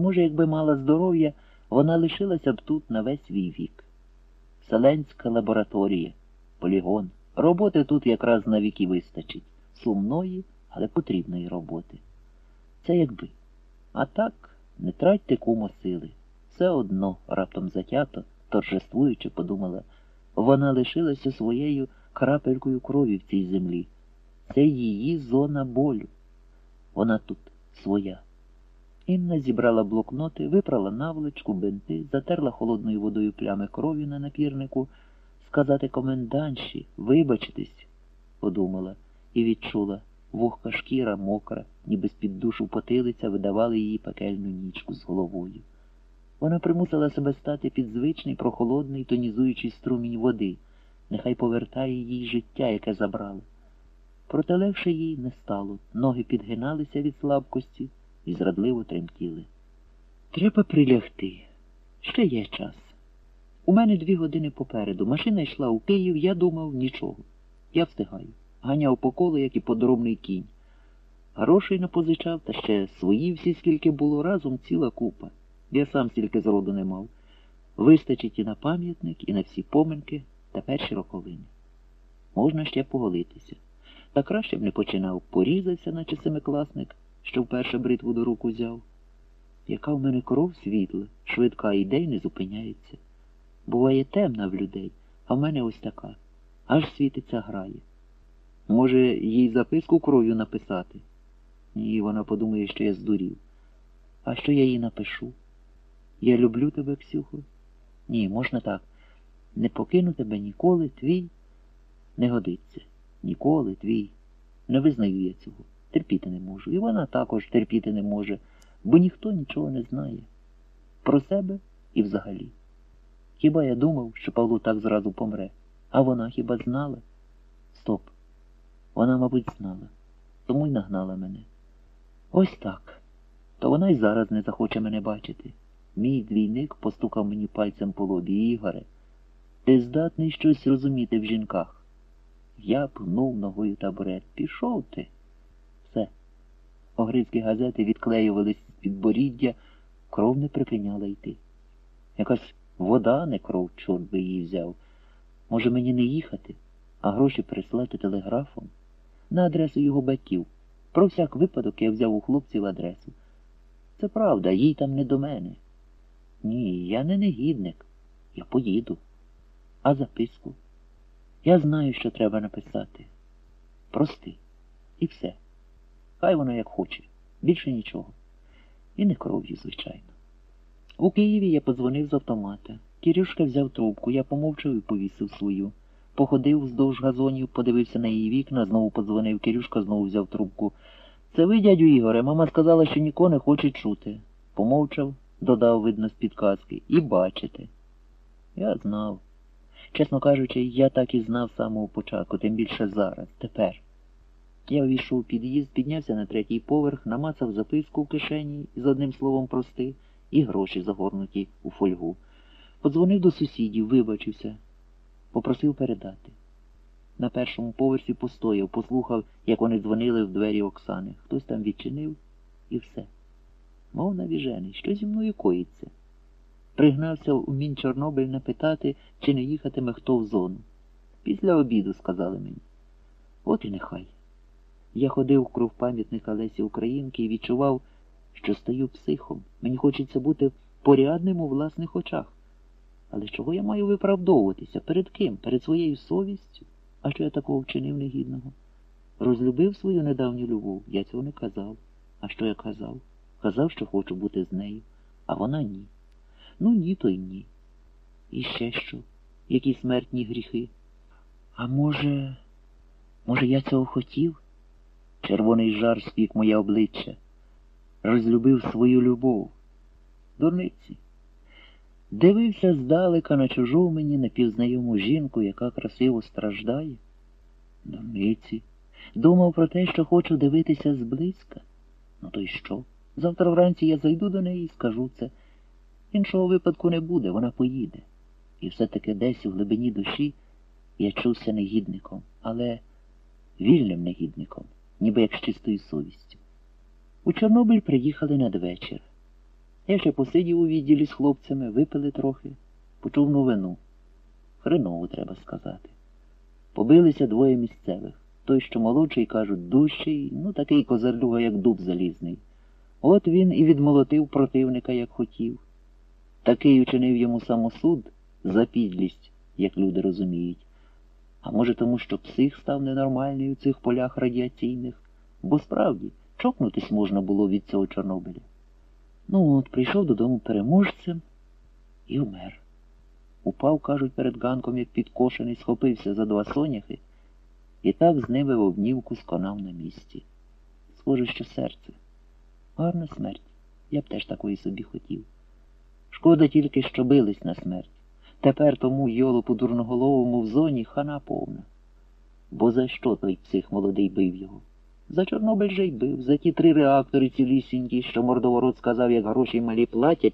Може, якби мала здоров'я, вона лишилася б тут на весь свій вік. Селенська лабораторія, полігон. Роботи тут якраз на віки вистачить. Сумної, але потрібної роботи. Це якби. А так, не тратьте кумо сили. Все одно, раптом затято, торжествуючи, подумала, вона лишилася своєю крапелькою крові в цій землі. Це її зона болю. Вона тут своя. Інна зібрала блокноти, випрала наволочку, бинти, затерла холодною водою плями крові на напірнику, сказати комендантші, вибачитись, подумала, і відчула, вогка шкіра мокра, ніби з-під душу потилиця видавали її пекельну нічку з головою. Вона примусила себе стати під звичний прохолодний тонізуючий струмінь води, нехай повертає їй життя, яке забрала. Проте легше їй не стало, ноги підгиналися від слабкості і зрадливо тремтіли. Треба прилягти. Ще є час. У мене дві години попереду. Машина йшла у Київ, я думав нічого. Я встигаю. Ганяв по колу, як і подробний кінь. Грошей напозичав, та ще свої всі, скільки було разом, ціла купа. Я сам стільки зроду не мав. Вистачить і на пам'ятник, і на всі поминки та перші роковини. Можна ще поголитися. Та краще б не починав, порізався, наче семикласник, що вперше бритву до рук узяв. Яка в мене кров світла, швидка йде й не зупиняється. Буває темна в людей, а в мене ось така. Аж світиться грає. Може, їй записку кров'ю написати? Ні, вона подумає, що я здурів. А що я їй напишу? Я люблю тебе, Ксюхо? Ні, можна так. Не покину тебе ніколи, твій. Не годиться. Ніколи, твій. Не визнаю я цього. Терпіти не можу. І вона також терпіти не може, бо ніхто нічого не знає. Про себе і взагалі. Хіба я думав, що Павло так зразу помре? А вона хіба знала? Стоп. Вона, мабуть, знала, тому й нагнала мене. Ось так. То вона й зараз не захоче мене бачити. Мій двійник постукав мені пальцем по лобі, Ігоре. Ти здатний щось розуміти в жінках. Я пнув ногою табурет. Пішов ти. Все. Газети відклеювались з підборіддя, кров не припиняла йти. Якась вода, не кров, чорт би її взяв. Може, мені не їхати, а гроші прислати телеграфом? На адресу його батьків. Про всяк випадок я взяв у хлопців адресу. Це правда, їй там не до мене. Ні, я не негідник. Я поїду. А записку? Я знаю, що треба написати. Прости. І все. Хай воно як хоче. Більше нічого. І не кров'ю, звичайно. У Києві я подзвонив з автомата. Кирюшка взяв трубку, я помовчав і повісив свою. Походив вздовж газонів, подивився на її вікна, знову подзвонив. Кирюшка знову взяв трубку. Це ви, дядю Ігоре, мама сказала, що нікого не хоче чути. Помовчав, додав, видно, з підказки. І бачите. Я знав. Чесно кажучи, я так і знав з самого початку, тим більше зараз, тепер. Я увійшов у під'їзд, піднявся на третій поверх, намацав записку в кишені з одним словом прости, і гроші загорнуті у фольгу. Подзвонив до сусідів, вибачився, попросив передати. На першому поверсі постояв, послухав, як вони дзвонили в двері Оксани. Хтось там відчинив і все. Мов навіжений, що зі мною коїться. Пригнався у мін Чорнобиль напитати, чи не їхатиме хто в зону. Після обіду, сказали мені. От і нехай. Я ходив круг пам'ятника Лесі Українки і відчував, що стаю психом. Мені хочеться бути порядним у власних очах. Але чого я маю виправдовуватися? Перед ким? Перед своєю совістю? А що я такого вчинив негідного? Розлюбив свою недавню любов, я цього не казав. А що я казав? Казав, що хочу бути з нею, а вона ні. Ну ні, то й ні. І ще що? Які смертні гріхи? А може, може, я цього хотів? Червоний жар спік моє обличчя. Розлюбив свою любов. Дурниці. Дивився здалека на чужу мені напівзнайому жінку, яка красиво страждає. Дурниці. Думав про те, що хочу дивитися зблизька. Ну то й що? Завтра вранці я зайду до неї і скажу це. Іншого випадку не буде, вона поїде. І все-таки десь у глибині душі я чувся негідником, але вільним негідником, ніби як з чистою совістю. У Чорнобиль приїхали надвечір. Я ще посидів у відділі з хлопцями, випили трохи, почув новину. Хреново, треба сказати. Побилися двоє місцевих. Той, що молодший, кажуть, дужчий, ну такий козарлюга, як дуб залізний. От він і відмолотив противника, як хотів. Такий учинив йому самосуд за підлість, як люди розуміють. А може тому, що псих став ненормальний у цих полях радіаційних, бо справді чокнутись можна було від цього Чорнобиля. Ну от, прийшов додому переможцем і вмер. Упав, кажуть, перед ганком, як підкошений, схопився за два соняхи і так з ними в обнівку сконав на місці. Схоже, що серце. Гарна смерть. Я б теж такої собі хотів. Шкода тільки, що бились на смерть. Тепер тому йолопу дурноголовому в зоні хана повна. Бо за що той псих молодий бив його? За Чорнобиль же й бив, за ті три реактори цілісінькі, що мордоворот сказав, як гроші малі платять,